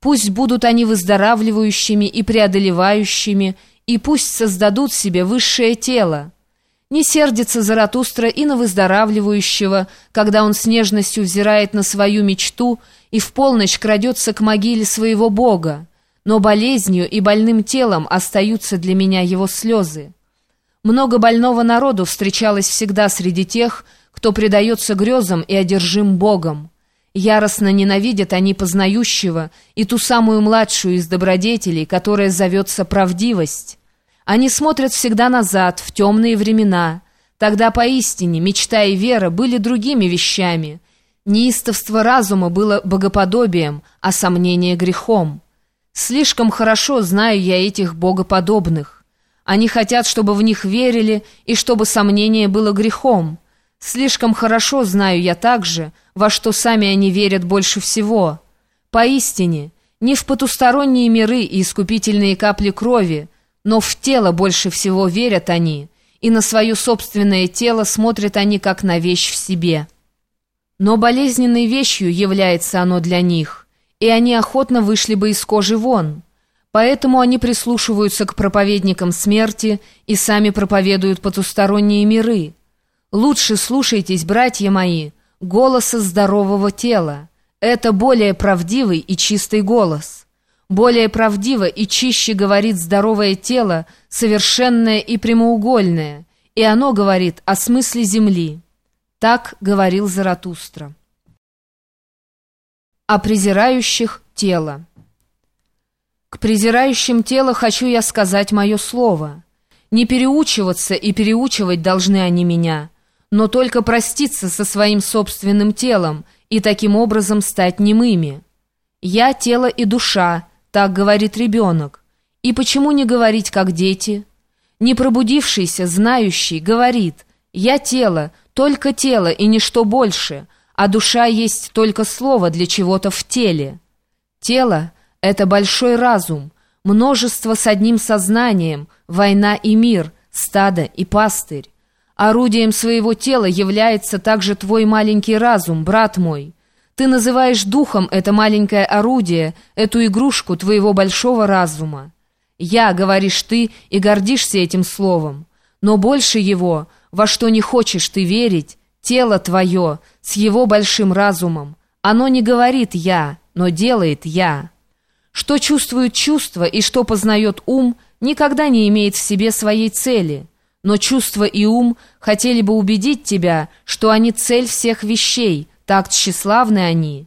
Пусть будут они выздоравливающими и преодолевающими, и пусть создадут себе высшее тело. Не сердится Заратустра и на выздоравливающего, когда он с нежностью взирает на свою мечту и в полночь крадется к могиле своего Бога. Но болезнью и больным телом остаются для меня его слезы. Много больного народу встречалось всегда среди тех, кто предается грезам и одержим Богом. Яростно ненавидят они познающего и ту самую младшую из добродетелей, которая зовется правдивость. Они смотрят всегда назад, в темные времена. Тогда поистине мечта и вера были другими вещами. Неистовство разума было богоподобием, а сомнение грехом. Слишком хорошо знаю я этих богоподобных. Они хотят, чтобы в них верили, и чтобы сомнение было грехом. Слишком хорошо знаю я также, во что сами они верят больше всего. Поистине, не в потусторонние миры и искупительные капли крови, но в тело больше всего верят они, и на свое собственное тело смотрят они как на вещь в себе. Но болезненной вещью является оно для них, и они охотно вышли бы из кожи вон. Поэтому они прислушиваются к проповедникам смерти и сами проповедуют потусторонние миры. Лучше слушайтесь, братья мои, голоса здорового тела. Это более правдивый и чистый голос. Более правдиво и чище говорит здоровое тело, совершенное и прямоугольное, и оно говорит о смысле земли. Так говорил Заратустра. О презирающих тело. К презирающим тело хочу я сказать мое слово. Не переучиваться и переучивать должны они меня — но только проститься со своим собственным телом и таким образом стать немыми. «Я — тело и душа», — так говорит ребенок. И почему не говорить, как дети? Не пробудившийся, знающий, говорит «Я тело, только тело и ничто больше», а душа есть только слово для чего-то в теле. Тело — это большой разум, множество с одним сознанием, война и мир, стадо и пастырь. Орудием своего тела является также твой маленький разум, брат мой. Ты называешь духом это маленькое орудие, эту игрушку твоего большого разума. «Я», — говоришь ты, и гордишься этим словом. Но больше его, во что не хочешь ты верить, тело твое, с его большим разумом. Оно не говорит «я», но делает «я». Что чувствует чувство и что познает ум, никогда не имеет в себе своей цели — но чувство и ум хотели бы убедить тебя, что они цель всех вещей, так тщеславны они.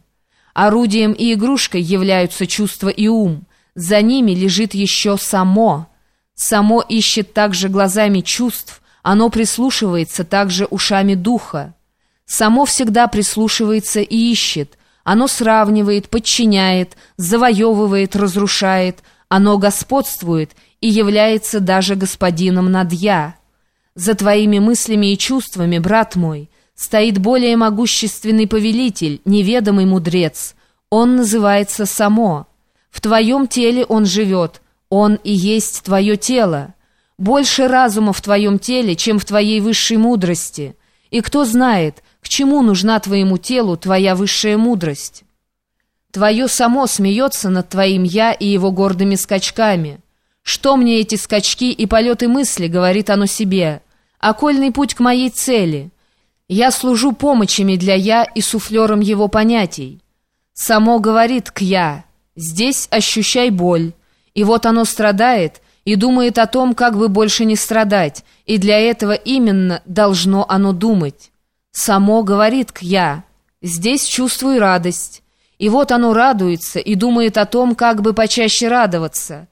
Орудием и игрушкой являются чувство и ум, за ними лежит еще само. Само ищет также глазами чувств, оно прислушивается также ушами духа. Само всегда прислушивается и ищет, оно сравнивает, подчиняет, завоевывает, разрушает, оно господствует и является даже господином над «я». За твоими мыслями и чувствами, брат мой, стоит более могущественный повелитель, неведомый мудрец. Он называется Само. В твоем теле он живет, он и есть твое тело. Больше разума в твоем теле, чем в твоей высшей мудрости. И кто знает, к чему нужна твоему телу твоя высшая мудрость? Твое само смеется над твоим «я» и его гордыми скачками. «Что мне эти скачки и полеты мысли?» — говорит оно себе. «Окольный путь к моей цели. Я служу помощами для «я» и суфлером его понятий. Само говорит к «я». Здесь ощущай боль. И вот оно страдает и думает о том, как бы больше не страдать, и для этого именно должно оно думать. Само говорит к «я». Здесь чувствуй радость. И вот оно радуется и думает о том, как бы почаще радоваться –